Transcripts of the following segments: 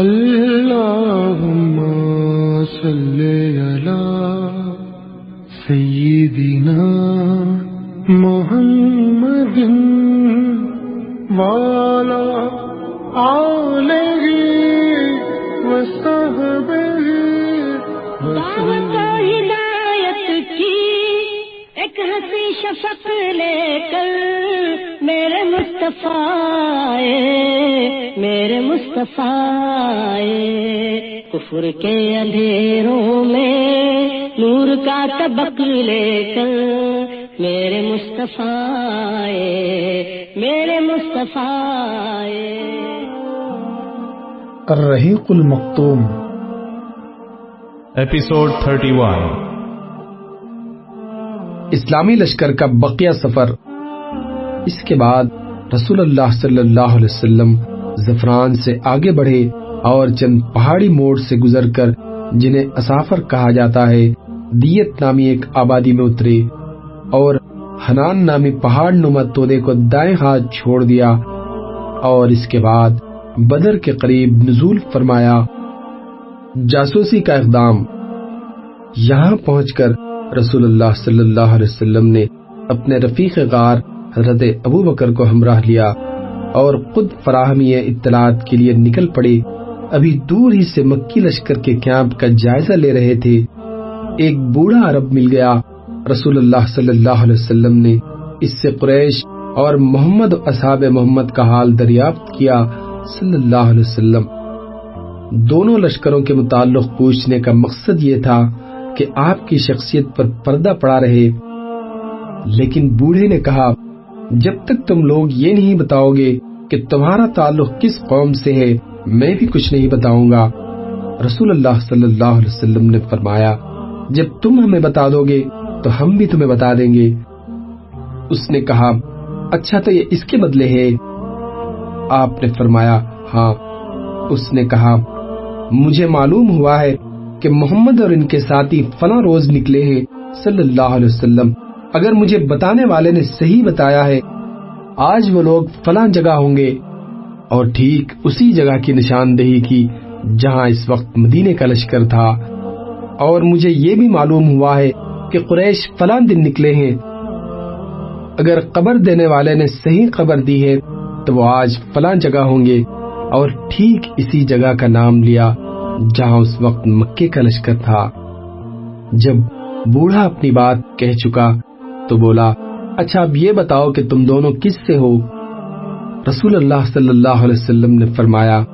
اللهم صل على سيدنا محمد وعلى مصطفیٰ میرے مصطفیٰ۔ کفر کے اندھیروں میں نور کا طبق لے کر میرے مصطفیٰ میرے مصطفیٰ۔ الرحیق المختوم ایپیسوڈ 31 اسلامی لشکر کا بقیہ سفر اس کے بعد رسول اللہ صلی اللہ علیہ وسلم زفران سے آگے بڑھے اور چند پہاڑی موڑ سے گزر کر جنہیں اسافر کہا جاتا ہے، دیت نامی ایک آبادی میں اترے اور حنان نامی پہاڑ نما تودے کو دائیں ہاتھ چھوڑ دیا اور اس کے بعد بدر کے قریب نزول فرمایا، جاسوسی کا اقدام۔ یہاں پہنچ کر رسول اللہ صلی اللہ علیہ وسلم نے اپنے رفیق غار حضرت ابو بکر کو ہمراہ لیا اور خود فراہمی اطلاعات کے لیے نکل پڑے۔ ابھی دور ہی سے مکی لشکر کے کیمپ کا جائزہ لے رہے تھے۔ ایک بوڑھا عرب مل گیا۔ رسول اللہ صلی اللہ علیہ وسلم نے اس سے قریش اور محمد اصحاب محمد کا حال دریافت کیا۔ صلی اللہ علیہ وسلم۔ دونوں لشکروں کے متعلق پوچھنے کا مقصد یہ تھا کہ آپ کی شخصیت پر پردہ پڑا رہے۔ لیکن بوڑھے نے کہا جب تک تم لوگ یہ نہیں بتاؤ گے کہ تمہارا تعلق کس قوم سے ہے، میں بھی کچھ نہیں بتاؤں گا۔ رسول اللہ صلی اللہ علیہ وسلم نے فرمایا، جب تم ہمیں بتا دو گے، تو ہم بھی تمہیں بتا دیں گے۔ اس نے کہا اچھا تو یہ اس کے بدلے ہے آپ نے فرمایا ہاں۔ اس نے کہا، مجھے معلوم ہوا ہے کہ محمد اور ان کے ساتھی فلاں روز نکلے ہیں، صلی اللہ علیہ وسلم۔ اگر مجھے بتانے والے نے صحیح بتایا ہے، آج وہ لوگ فلاں جگہ ہوں گے۔ اور ٹھیک اسی جگہ کی نشاندہی کی جہاں اس وقت مدینے کا لشکر تھا۔ اور مجھے یہ بھی معلوم ہوا ہے کہ قریش فلاں دن نکلے ہیں۔ اگر قبر دینے والے نے صحیح خبر دی ہے، تو وہ آج فلاں جگہ ہوں گے۔ اور ٹھیک اسی جگہ کا نام لیا جہاں اس وقت مکے کا لشکر تھا۔ جب بوڑھا اپنی بات کہہ چکا تو بولا اچھا اب یہ بتاؤ کہ تم دونوں کس سے ہو؟ رسول اللہ صلی اللہ علیہ وسلم نے فرمایا،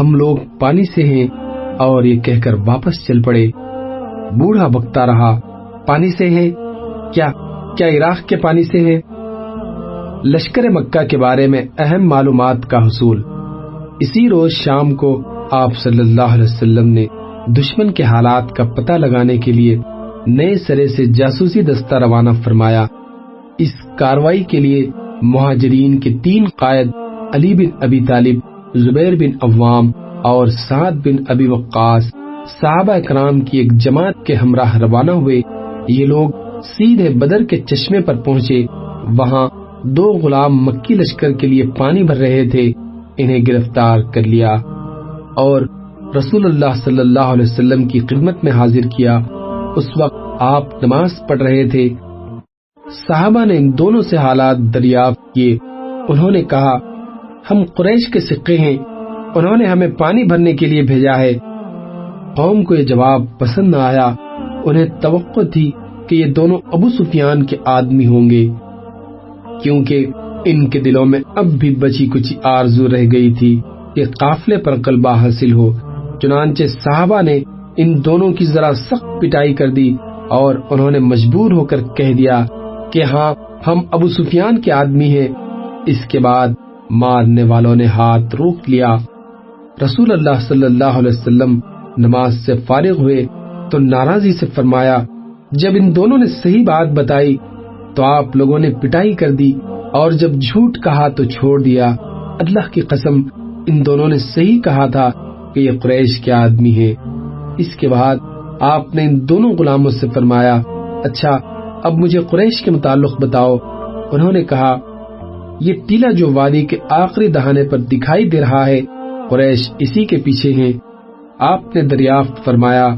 ہم لوگ پانی سے ہیں اور یہ کہہ کر واپس چل پڑے۔ بوڑھا بکتا رہا، پانی سے ہے؟ کیا کیا عراق کے پانی سے ہے؟ لشکر مکہ کے بارے میں اہم معلومات کا حصول۔ اسی روز شام کو آپ صلی اللہ علیہ وسلم نے دشمن کے حالات کا پتہ لگانے کے لیے نئے سرے سے جاسوسی دستہ روانہ فرمایا، اس کاروائی کے لیے مہاجرین کے تین قائد علی بن ابی طالب، زبیر بن عوام اور سعد بن ابی وقاص، صحابہ اکرام کی ایک جماعت کے ہمراہ روانہ ہوئے۔ یہ لوگ سیدھے بدر کے چشمے پر پہنچے۔ وہاں دو غلام مکی لشکر کے لیے پانی بھر رہے تھے۔ انہیں گرفتار کر لیا اور رسول اللہ صلی اللہ علیہ وسلم کی خدمت میں حاضر کیا۔ اس وقت آپ نماز پڑھ رہے تھے۔ صحابہ نے ان دونوں سے حالات دریافت کیے۔ انہوں نے کہا، ہم قریش کے سکے ہیں۔ انہوں نے ہمیں پانی بھرنے کے لیے بھیجا ہے۔ قوم کو یہ جواب پسند نہ آیا۔ انہیں توقع تھی کہ یہ دونوں ابو سفیان کے آدمی ہوں گے۔ کیونکہ ان کے دلوں میں اب بھی بچی کچھ آرزو رہ گئی تھی کہ قافلے پر قلبہ حاصل ہو۔ چنانچہ صحابہ نے ان دونوں کی ذرا سخت پٹائی کر دی اور انہوں نے مجبور ہو کر کہہ دیا کہ ہاں ہم ابو سفیان کے آدمی ہیں۔ اس کے بعد مارنے والوں نے ہاتھ روک لیا۔ رسول اللہ صلی اللہ علیہ وسلم نماز سے فارغ ہوئے تو ناراضی سے فرمایا، جب ان دونوں نے صحیح بات بتائی تو آپ لوگوں نے پٹائی کر دی اور جب جھوٹ کہا تو چھوڑ دیا۔ اللہ کی قسم، ان دونوں نے صحیح کہا تھا کہ یہ قریش کے آدمی ہے اس کے بعد آپ نے ان دونوں غلاموں سے فرمایا اچھا اب مجھے قریش کے متعلق بتاؤ۔ انہوں نے کہا، یہ ٹیلا جو وادی کے آخری دہانے پر دکھائی دے رہا ہے، قریش اسی کے پیچھے ہیں۔ آپ نے دریافت فرمایا،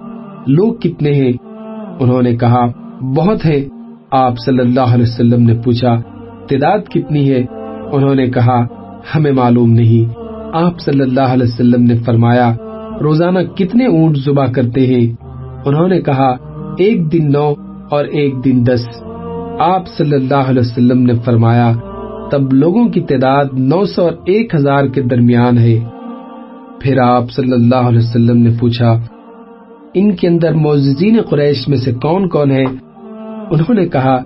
لوگ کتنے ہیں؟ انہوں نے کہا، بہت ہیں۔ آپ صلی اللہ علیہ وسلم نے پوچھا، تعداد کتنی ہے؟ انہوں نے کہا، ہمیں معلوم نہیں۔ آپ صلی اللہ علیہ وسلم نے فرمایا روزانہ کتنے اونٹ زبا کرتے ہیں؟ انہوں نے کہا، ایک دن نو اور ایک دن دس۔ آپ صلی اللہ علیہ وسلم نے فرمایا، تب لوگوں کی تعداد نو سو اور ایک ہزار کے درمیان ہے۔ پھر آپ صلی اللہ علیہ وسلم نے پوچھا، ان کے اندر موزین قریش میں سے کون کون ہے انہوں نے کہا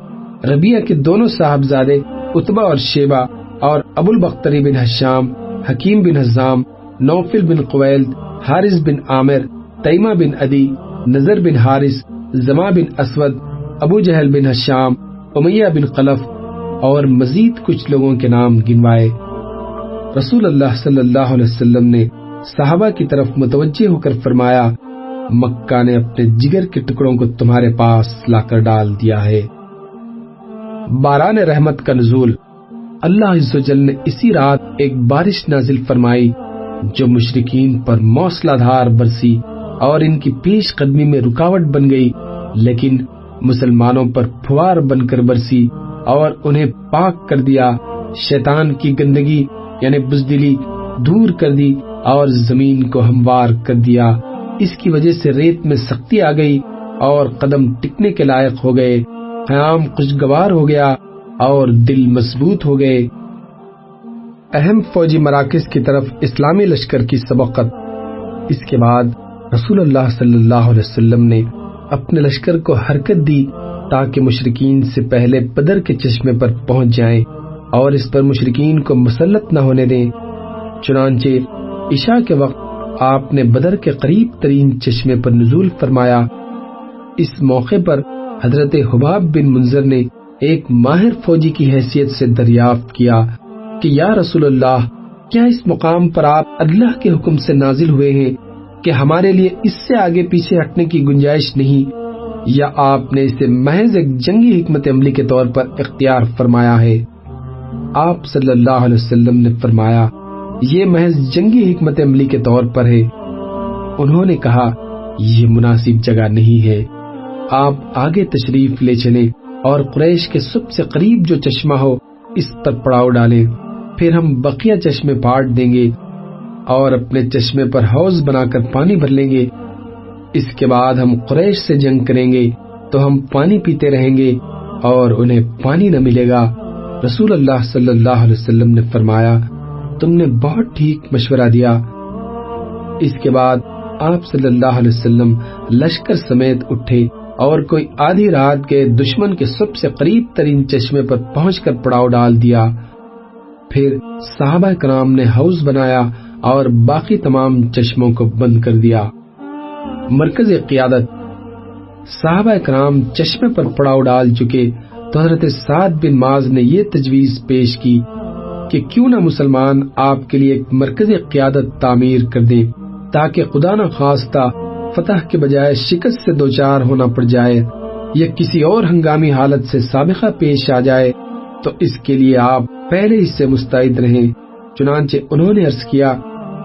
ربیہ کے دونوں صاحبزادے اتبا اور شیبا اور ابو البختری بن حشام، حکیم بن حزام، نوفل بن قویل حارث بن عامر، تیمہ بن ادی نظر بن حارث زما بن اسود، ابو جہل بن حشام، امیہ بن قلف اور مزید کچھ لوگوں کے نام گنوائے۔ رسول اللہ صلی اللہ علیہ وسلم نے صحابہ کی طرف متوجہ ہو کر فرمایا، مکہ نے اپنے جگر کے ٹکڑوں کو تمہارے پاس لا کر ڈال دیا ہے۔ باران رحمت کا نزول، اللہ عز و جل نے اسی رات ایک بارش نازل فرمائی۔ جو مشرقین پر موسلا دھار برسی اور ان کی پیش قدمی میں رکاوٹ بن گئی، لیکن مسلمانوں پر پھوار بن کر برسی اور انہیں پاک کر دیا، شیطان کی گندگی یعنی بزدلی دور کر دی اور زمین کو ہموار کر دیا۔ اس کی وجہ سے ریت میں سختی آ گئی اور قدم ٹکنے کے لائق ہو گئے۔ قیام خوشگوار ہو گیا اور دل مضبوط ہو گئے۔ اہم فوجی مراکز کی طرف اسلامی لشکر کی سبقت۔ اس کے بعد رسول اللہ صلی اللہ علیہ وسلم نے اپنے لشکر کو حرکت دی تاکہ مشرقین سے پہلے بدر کے چشمے پر پہنچ جائیں اور اس پر مشرقین کو مسلط نہ ہونے دیں۔ چنانچہ عشاء کے وقت آپ نے بدر کے قریب ترین چشمے پر نزول فرمایا۔ اس موقع پر حضرت حباب بن منظر نے ایک ماہر فوجی کی حیثیت سے دریافت کیا۔ کہ یا رسول اللہ، کیا اس مقام پر آپ اللہ کے حکم سے نازل ہوئے ہیں کہ ہمارے لیے اس سے آگے پیچھے ہٹنے کی گنجائش نہیں؟ یا آپ نے اسے محض ایک جنگی حکمت عملی کے طور پر اختیار فرمایا ہے؟ آپ صلی اللہ علیہ وسلم نے فرمایا، یہ محض جنگی حکمت عملی کے طور پر ہے۔ انہوں نے کہا، یہ مناسب جگہ نہیں ہے۔ آپ آگے تشریف لے چلے اور قریش کے سب سے قریب جو چشمہ ہو، اس پر پڑاؤ ڈالیں۔ پھر ہم بقیہ چشمے پاٹ دیں گے اور اپنے چشمے پر حوض بنا کر پانی بھر لیں گے۔ اس کے بعد ہم قریش سے جنگ کریں گے تو ہم پانی پیتے رہیں گے اور انہیں پانی نہ ملے گا۔ رسول اللہ صلی اللہ علیہ وسلم نے فرمایا، تم نے بہت ٹھیک مشورہ دیا۔ اس کے بعد آپ صلی اللہ علیہ وسلم لشکر سمیت اٹھے اور کوئی آدھی رات کے دشمن کے سب سے قریب ترین چشمے پر پہنچ کر پڑاؤ ڈال دیا۔ پھر صحابہ کرام نے ہاؤس بنایا اور باقی تمام چشموں کو بند کر دیا۔ مرکز قیادت صحابہ کرام چشمے پر پڑاؤ ڈال چکے۔ تو حضرت سعد بن ماز نے یہ تجویز پیش کی کہ کیوں نہ مسلمان آپ کے لیے ایک مرکز قیادت تعمیر کر دیں تاکہ خدا نہ خواستہ فتح کے بجائے شکست سے دو چار ہونا پڑ جائے یا کسی اور ہنگامی حالت سے سابقہ پیش آ جائے۔ تو اس کے لیے آپ پہلے ہی سے مستعد رہیں۔ چنانچہ انہوں نے عرض کیا،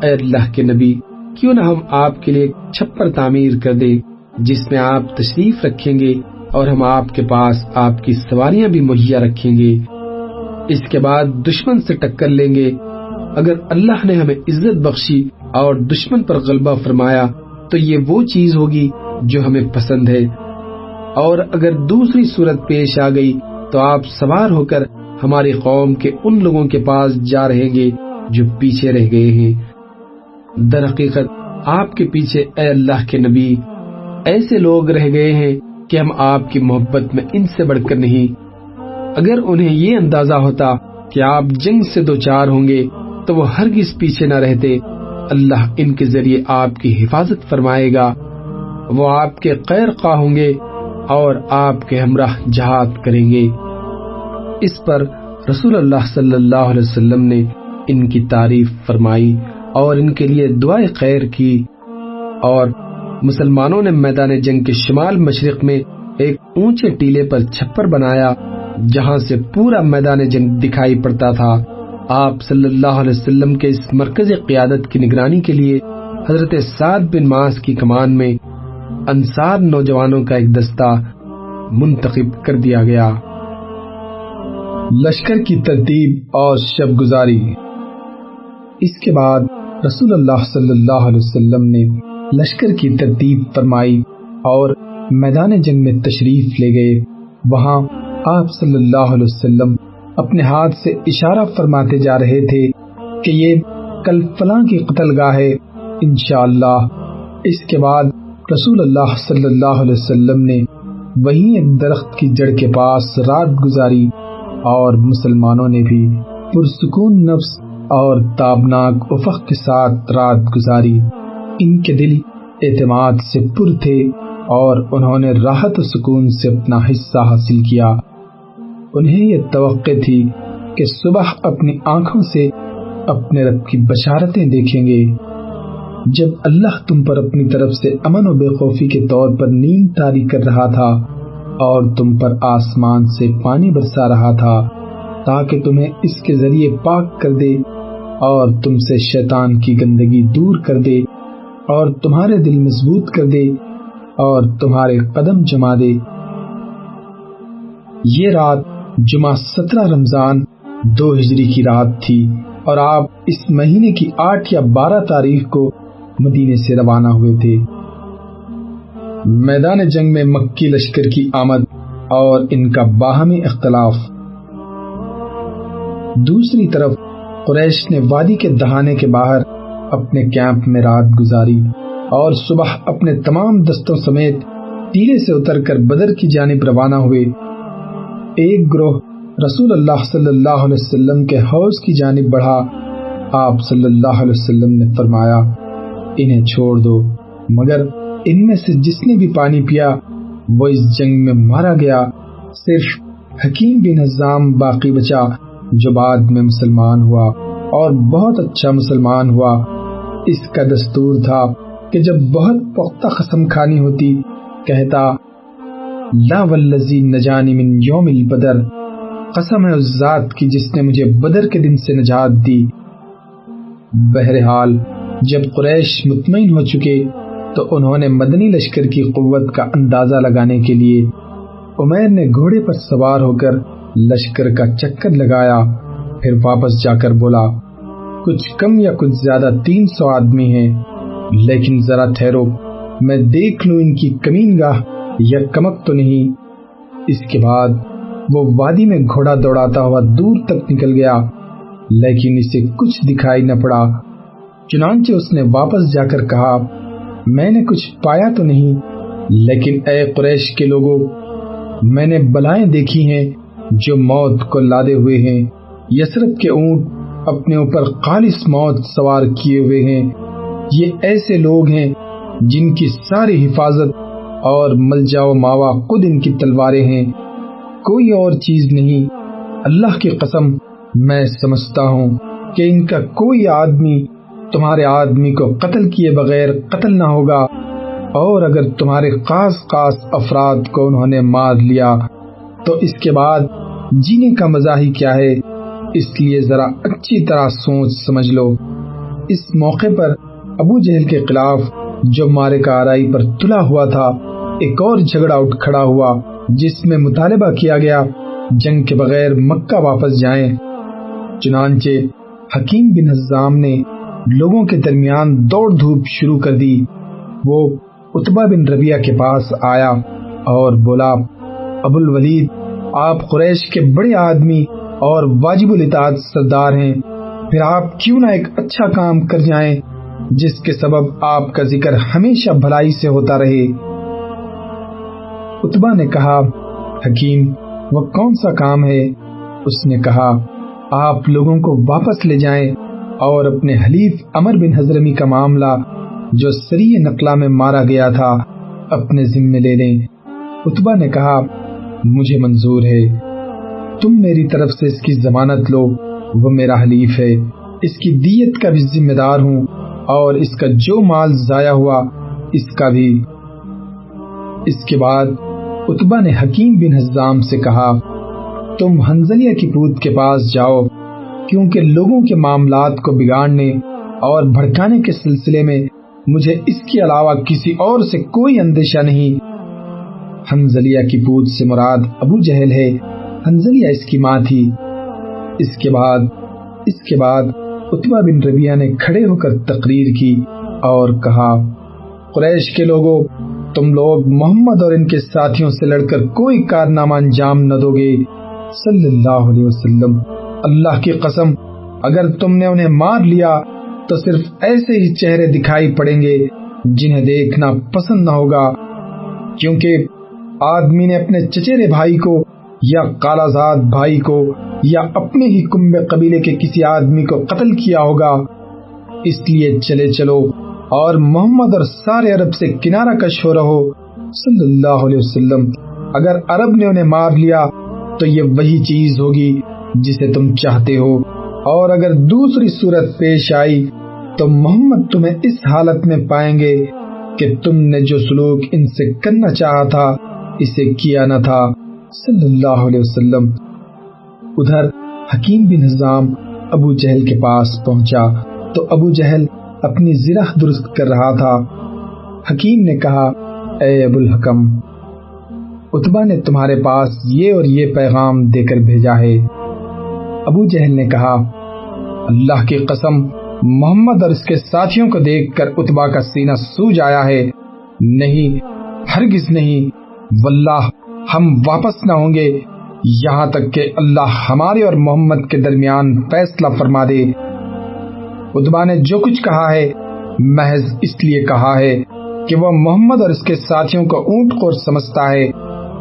اے اللہ کے نبی، کیوں نہ ہم آپ کے لیے چھپر تعمیر کر دیں، جس میں آپ تشریف رکھیں گے اور ہم آپ کے پاس آپ کی سواریاں بھی مہیا رکھیں گے۔ اس کے بعد دشمن سے ٹکر لیں گے۔ اگر اللہ نے ہمیں عزت بخشی اور دشمن پر غلبہ فرمایا، تو یہ وہ چیز ہوگی جو ہمیں پسند ہے۔ اور اگر دوسری صورت پیش آ گئی تو آپ سوار ہو کر ہماری قوم کے ان لوگوں کے پاس جا رہیں گے جو پیچھے رہ گئے ہیں۔ در حقیقت، آپ کے پیچھے اے اللہ کے نبی، ایسے لوگ رہ گئے ہیں کہ ہم آپ کی محبت میں ان سے بڑھ کر نہیں۔ اگر انہیں یہ اندازہ ہوتا کہ آپ جنگ سے دو چار ہوں گے، تو وہ ہرگز پیچھے نہ رہتے۔ اللہ ان کے ذریعے آپ کی حفاظت فرمائے گا۔ وہ آپ کے خیر خواہ ہوں گے۔ اور آپ کے ہمراہ جہاد کریں گے۔ اس پر رسول اللہ صلی اللہ علیہ وسلم نے ان کی تعریف فرمائی اور ان کے لیے دعائیں خیر کی۔ اور مسلمانوں نے میدان جنگ کے شمال مشرق میں ایک اونچے ٹیلے پر چھپر بنایا جہاں سے پورا میدان جنگ دکھائی پڑتا تھا۔ آپ صلی اللہ علیہ وسلم کے اس مرکز قیادت کی نگرانی کے لیے حضرت سعد بن ماس کی کمان میں انصار نوجوانوں کا ایک دستہ منتخب کر دیا گیا۔ لشکر کی ترتیب اور شب گزاری اس کے بعد رسول اللہ صلی اللہ علیہ وسلم نے لشکر کی ترتیب فرمائی اور میدان جنگ میں تشریف لے گئے۔ وہاں آپ صلی اللہ علیہ وسلم اپنے ہاتھ سے اشارہ فرماتے جا رہے تھے کہ یہ کل فلاں کی قتل گاہ ہے، انشاءاللہ۔ اس کے بعد رسول اللہ صلی اللہ علیہ وسلم نے وہیں ایک درخت کی جڑ کے پاس رات گزاری اور مسلمانوں نے بھی پرسکون نفس اور تابناک افق کے ساتھ رات گزاری۔ ان کے دل اعتماد سے پر تھے اور انہوں نے راحت و سکون سے اپنا حصہ حاصل کیا۔ انہیں یہ توقع تھی کہ صبح اپنی آنکھوں سے اپنے رب کی بشارتیں دیکھیں گے۔ جب اللہ تم پر اپنی طرف سے امن و بے خوفی کے طور پر نیند تاری کر رہا تھا اور تم پر آسمان سے پانی برسا رہا تھا تاکہ تمہیں اس کے ذریعے پاک کر دے اور تم سے شیطان کی گندگی دور کر دے اور تمہارے دل مضبوط کر دے اور تمہارے قدم جما دے۔ یہ رات جمعہ سترہ رمضان دو ہجری کی رات تھی اور آپ اس مہینے کی آٹھ یا بارہ تاریخ کو مدینے سے روانہ ہوئے تھے۔ میدان جنگ میں مکی لشکر کی آمد اور ان کا باہمی اختلاف۔ دوسری طرف، قریش نے وادی کے دہانے کے باہر اپنے کیمپ میں رات گزاری اور صبح اپنے تمام دستوں سمیت تیرے سے اتر کر بدر کی جانب روانہ ہوئے۔ ایک گروہ رسول اللہ صلی اللہ علیہ وسلم کے حوض کی جانب بڑھا۔ آپ صلی اللہ علیہ وسلم نے فرمایا انہیں چھوڑ دو۔ مگر ان میں سے جس نے بھی پانی پیا، وہ اس جنگ میں مارا گیا۔ صرف حکیم بن نظام باقی بچا، جو بعد میں مسلمان ہوا اور بہت اچھا مسلمان ہوا۔ اس کا دستور تھا کہ جب بہت پختہ قسم کھانی ہوتی، کہتا، لا والذی نجانی من یوم البدر، قسم ہے اس ذات کی جس نے مجھے بدر کے دن سے نجات دی۔ بہرحال جب قریش مطمئن ہو چکے تو انہوں نے مدنی لشکر کی قوت کا اندازہ لگانے کے لیے عمیر نے گھوڑے پر سوار ہو کر لشکر کا چکر لگایا، پھر واپس جا کر بولا، کچھ کم یا کچھ زیادہ تین سو آدمی ہیں، لیکن ذرا ٹھہرو، میں دیکھ لوں ان کی کمین گاہ یا کمک تو نہیں۔ اس کے بعد وہ وادی میں گھوڑا دوڑاتا ہوا دور تک نکل گیا، لیکن اسے کچھ دکھائی نہ پڑا۔ چنانچہ اس نے واپس جا کر کہا، میں نے کچھ پایا تو نہیں، لیکن اے قریش کے لوگوں میں نے بلائیں دیکھی ہیں جو موت کو لادے ہوئے ہیں۔ یسرت کے اونٹ اپنے اوپر خالص موت سوار کیے ہوئے ہیں۔ یہ ایسے لوگ ہیں جن کی ساری حفاظت اور ملجا و ماوا خود ان کی تلواریں ہیں۔ کوئی اور چیز نہیں۔ اللہ کی قسم، میں سمجھتا ہوں کہ ان کا کوئی آدمی تمہارے آدمی کو قتل کیے بغیر قتل نہ ہوگا۔ اور اگر تمہارے خاص خاص افراد کو انہوں نے مار لیا، تو اس کے بعد جینے کا مزہ ہی کیا ہے؟ اس لیے ذرا اچھی طرح سوچ سمجھ لو۔ اس موقع پر ابو جہل کے خلاف جو مارے کا آرائی پر تلا ہوا تھا، ایک اور جھگڑا اٹھ کھڑا ہوا، جس میں مطالبہ کیا گیا، جنگ کے بغیر مکہ واپس جائیں۔ چنانچہ حکیم بن حزام نے لوگوں کے درمیان دوڑ دھوپ شروع کر دی۔ وہ اتبا بن ربیہ کے پاس آیا اور بولا ابو الولید آپ قریش کے بڑے آدمی اور واجب الاطاعت سردار ہیں۔ پھر آپ کیوں نہ ایک اچھا کام کر جائیں، جس کے سبب آپ کا ذکر ہمیشہ بھلائی سے ہوتا رہے۔ اتبا نے کہا، حکیم، وہ کون سا کام ہے؟ اس نے کہا، آپ لوگوں کو واپس لے جائیں۔ اور اپنے حلیف امر بن حضرمی کا معاملہ جو سری نقلا میں مارا گیا تھا، اپنے ذمے لے لیں۔ اتبا نے کہا، مجھے منظور ہے، تم میری طرف سے اس کی ضمانت لو، وہ میرا حلیف ہے۔ اس کی دیت کا بھی ذمہ دار ہوں اور اس کا جو مال ضائع ہوا، اس کا بھی۔ اس کے بعد اتبا نے حکیم بن حزام سے کہا، تم ہنزلیہ کی پوت کے پاس جاؤ کیونکہ لوگوں کے معاملات کو بگاڑنے اور بھڑکانے کے سلسلے میں مجھے اس کے علاوہ کسی اور سے کوئی اندیشہ نہیں۔ حنزلیہ کی پوت سے مراد ابو جہل ہے۔ حنزلیہ اس کی ماں تھی۔ اس کے بعد، اس کے بعد اتبا بن ربیہ نے کھڑے ہو کر تقریر کی اور کہا، قریش کے لوگوں، تم لوگ محمد اور ان کے ساتھیوں سے لڑ کر کوئی کارنامہ انجام نہ دو گے۔ صلی اللہ علیہ وسلم۔ اللہ کی قسم، اگر تم نے انہیں مار لیا، تو صرف ایسے ہی چہرے دکھائی پڑیں گے جنہیں دیکھنا پسند نہ ہوگا۔ کیونکہ آدمی نے اپنے چچیرے بھائی کو یا کالا زاد بھائی کو یا اپنے ہی کمبے قبیلے کے کسی آدمی کو قتل کیا ہوگا۔ اس لیے چلے چلو اور محمد اور سارے عرب سے کنارہ کش ہو رہو۔ صلی اللہ علیہ وسلم، اگر عرب نے انہیں مار لیا، تو یہ وہی چیز ہوگی جسے تم چاہتے ہو۔ اور اگر دوسری صورت پیش آئی، تو محمد تمہیں اس حالت میں پائیں گے کہ تم نے جو سلوک ان سے کرنا چاہا تھا، اسے کیا نہ تھا۔ صلی اللہ علیہ وسلم۔ ادھر حکیم بن نظام ابو جہل کے پاس پہنچا۔ تو ابو جہل اپنی زرہ درست کر رہا تھا۔ حکیم نے کہا، اے ابو الحکم اتبا نے تمہارے پاس یہ اور یہ پیغام دے کر بھیجا ہے۔ ابو جہل نے کہا، اللہ کی قسم، محمد اور اس کے ساتھیوں کو دیکھ کر اتبا کا سینہ سوج آیا ہے۔ نہیں، ہرگز نہیں۔ واللہ، ہم واپس نہ ہوں گے۔ یہاں تک کہ اللہ ہمارے اور محمد کے درمیان فیصلہ فرما دے۔ ادبا نے جو کچھ کہا ہے، محض اس لیے کہا ہے کہ وہ محمد اور اس کے ساتھیوں کو اونٹ کو سمجھتا ہے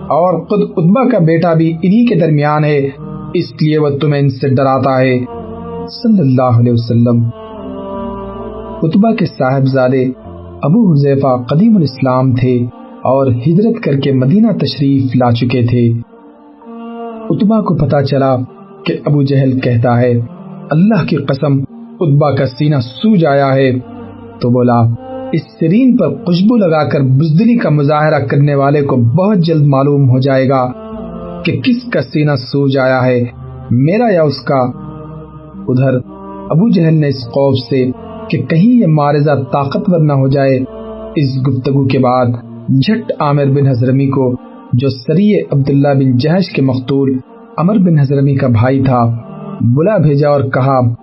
اور خود ادبا کا بیٹا بھی انہی کے درمیان ہے۔ اس لیے وہ تمہیں ان سے ڈراتا ہے۔ صلی اللہ علیہ وسلم۔ اتبا کے صاحبزادے ابو حذیفہ قدیم الاسلام تھے اور ہجرت کر کے مدینہ تشریف لا چکے تھے۔ اتبا کو پتا چلا کہ ابو جہل کہتا ہے، اللہ کی قسم اتبا کا سینہ سوج آیا ہے۔ تو بولا، اس سرین پر خوشبو لگا کر بزدلی کا مظاہرہ کرنے والے کو بہت جلد معلوم ہو جائے گا۔ کہ کس کا سینہ سوج آیا ہے، میرا یا اس کا؟ ادھر، ابو جہل نے اس خوف سے کہ کہیں یہ مارزہ طاقتور نہ ہو جائے۔ اس گفتگو کے بعد، جھٹ عامر بن حضرمی کو، جو سری عبداللہ بن جہش کے مختول امر بن حضرمی کا بھائی تھا، بلا بھیجا اور کہا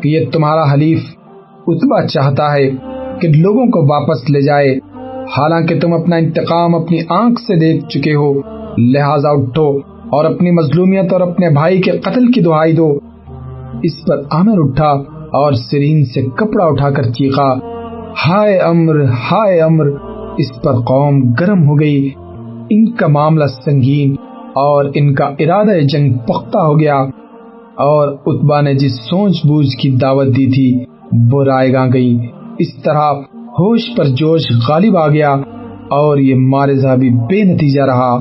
کہ یہ تمہارا حلیف اتبا چاہتا ہے کہ لوگوں کو واپس لے جائے۔ حالانکہ تم اپنا انتقام اپنی آنکھ سے دیکھ چکے ہو۔ لہذا اٹھو اور اپنی مظلومیت اور اپنے بھائی کے قتل کی دعائی دو۔ اس پر عامر اٹھا اور سرین سے کپڑا اٹھا کر چیخا، ہائے امر ہائے امر اس پر قوم گرم ہو گئی۔ ان کا معاملہ سنگین اور ان کا ارادہ جنگ پختہ ہو گیا۔ اور اتبا نے جس سوچ بوجھ کی دعوت دی تھی، وہ رائے گاں گئی۔ اس طرح ہوش پر جوش غالب آ گیا اور یہ مارزہ بھی بے نتیجہ رہا۔